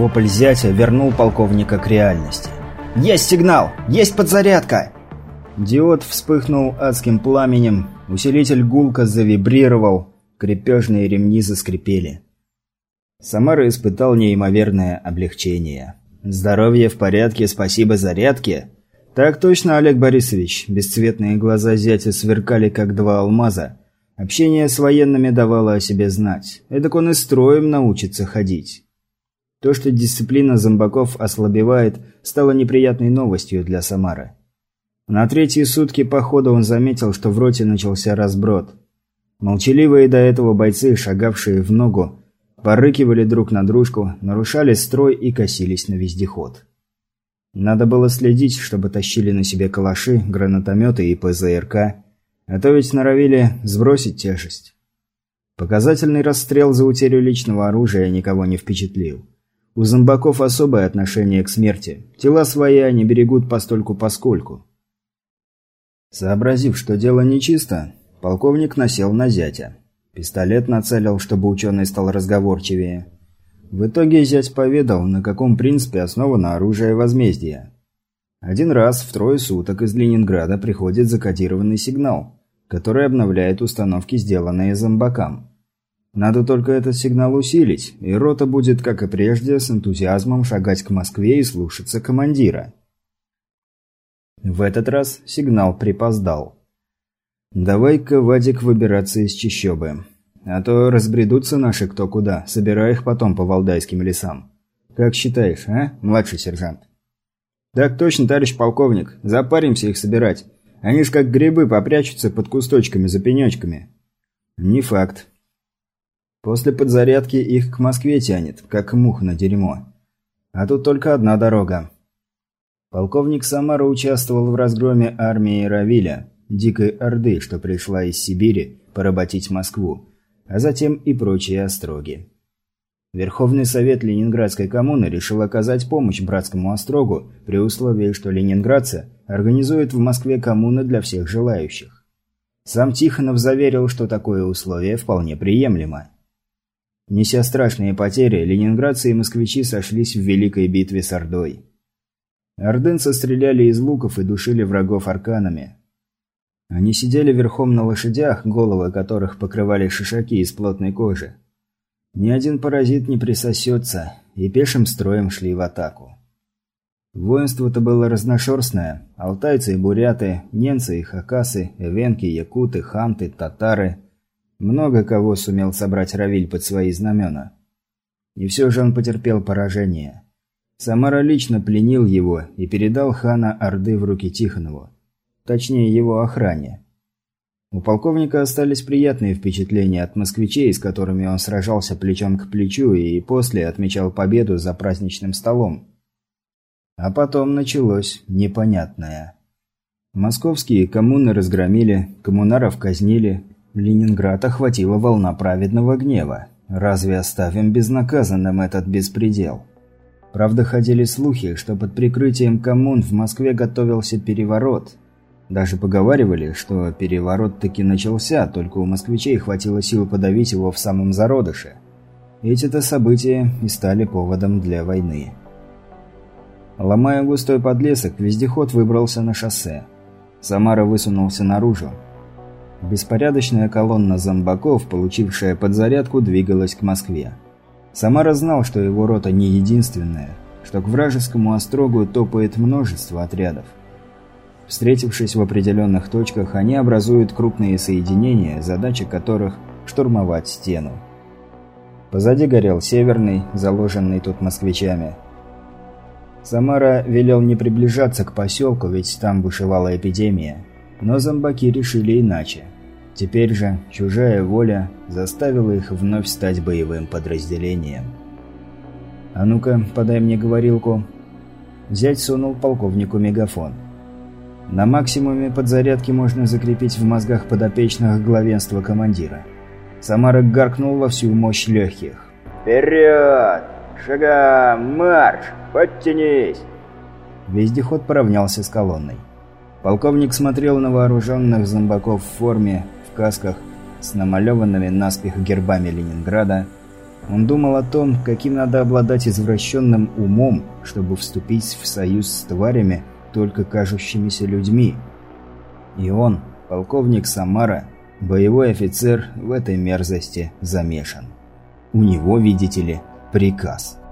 Вопль зятя вернул полковника к реальности. «Есть сигнал! Есть подзарядка!» Диод вспыхнул адским пламенем, усилитель гулка завибрировал, крепежные ремни заскрипели. Самара испытал неимоверное облегчение. «Здоровье в порядке, спасибо зарядке!» «Так точно, Олег Борисович!» Бесцветные глаза зятя сверкали, как два алмаза. Общение с военными давало о себе знать. Эдак он и строем научится ходить. То, что дисциплина зомбаков ослабевает, стало неприятной новостью для Самары. На третьи сутки похода он заметил, что в роте начался разброд. Молчаливые до этого бойцы, шагавшие в ногу, порыкивали друг на дружку, нарушали строй и косились на вездеход. Надо было следить, чтобы тащили на себе калаши, гранатометы и ПЗРК, а то ведь норовили сбросить тяжесть. Показательный расстрел за утерю личного оружия никого не впечатлил. У зомбаков особое отношение к смерти. Тела свои они берегут постольку-поскольку. Сообразив, что дело нечисто, полковник насел на зятя. Пистолет нацелил, чтобы ученый стал разговорчивее. В итоге зять поведал, на каком принципе основано оружие возмездия. Один раз в трое суток из Ленинграда приходит закодированный сигнал, который обновляет установки, сделанные зомбакам. Надо только этот сигнал усилить, и рота будет, как и прежде, с энтузиазмом шагать к Москве и слушаться командира. В этот раз сигнал припоздал. «Давай-ка, Вадик, выбираться из чащобы. А то разбредутся наши кто куда, собирая их потом по валдайским лесам. Как считаешь, а, младший сержант?» «Так точно, товарищ полковник. Запаримся их собирать. Они ж как грибы попрячутся под кусточками за пенечками». «Не факт. После подзарядки их к Москве тянет, как мух на дерьмо. А тут только одна дорога. Полковник Самара участвовал в разгроме армии Равиля, дикой орды, что пришла из Сибири поработить Москву, а затем и прочие остроги. Верховный совет Ленинградской коммуны решил оказать помощь братскому острогу при условии, что ленинградцы организуют в Москве коммуны для всех желающих. Сам Тихонов заверил, что такое условие вполне приемлемо. Неся страшные потери, ленинградцы и москвичи сошлись в великой битве с Ордой. Ордынцы стреляли из луков и душили врагов арканами. Они сидели верхом на лошадях, головы которых покрывали шишаки из плотной кожи. Ни один паразит не присосется, и пешим строем шли в атаку. Воинство-то было разношерстное. Алтайцы и буряты, немцы и хакасы, эвенки, якуты, ханты, татары. Много кого сумел собрать Равиль под свои знамена. И все же он потерпел поражение. Самара лично пленил его и передал хана Орды в руки Тихонову. Точнее, его охране. У полковника остались приятные впечатления от москвичей, с которыми он сражался плечом к плечу и после отмечал победу за праздничным столом. А потом началось непонятное. Московские коммуны разгромили, коммунаров казнили, Ленинград охватила волна праведного гнева. Разве оставим безнаказанным этот беспредел? Правда, ходили слухи, что под прикрытием коммун в Москве готовился переворот. Даже поговаривали, что переворот таки начался, только у москвичей хватило сил подавить его в самом зародыше. Эти-то события и стали поводом для войны. Ломая густой подлесок, вездеход выбрался на шоссе. Самара высунулся наружу. Беспорядочная колонна зомбаков, получившая подзарядку, двигалась к Москве. Самара знал, что его рота не единственная, что к вражескому острогу топает множество отрядов. Встретившись в определенных точках, они образуют крупные соединения, задача которых – штурмовать стену. Позади горел Северный, заложенный тут москвичами. Самара велел не приближаться к поселку, ведь там бушевала эпидемия. Но зомбаки решили иначе. Теперь же чужая воля заставила их вновь стать боевым подразделением. «А ну-ка, подай мне говорилку». Зять сунул полковнику мегафон. На максимуме подзарядки можно закрепить в мозгах подопечных главенства командира. Самара гаркнул во всю мощь легких. «Вперед! Шагам! Марш! Подтянись!» Вездеход поравнялся с колонной. Полковник смотрел на вооруженных зомбаков в форме, в касках, с намалеванными наспех гербами Ленинграда. Он думал о том, каким надо обладать извращенным умом, чтобы вступить в союз с тварями, только кажущимися людьми. И он, полковник Самара, боевой офицер, в этой мерзости замешан. У него, видите ли, приказ –